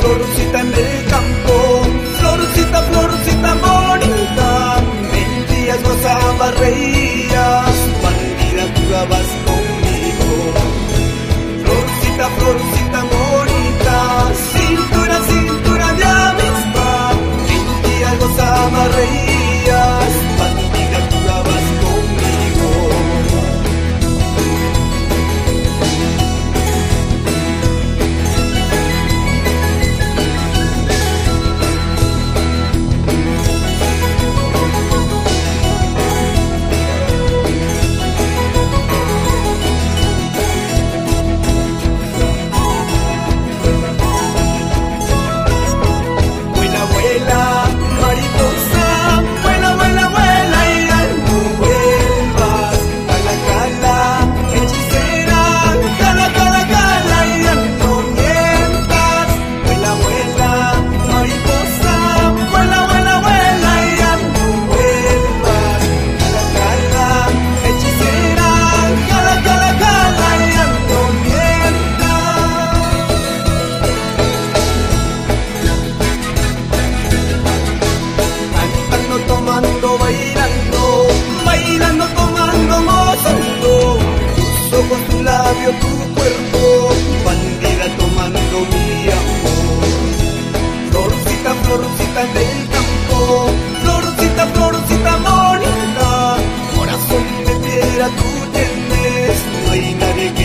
florcita en vez del campo, florcita, florcita bonita, corazón de tierra tú tienes, no hay nadie que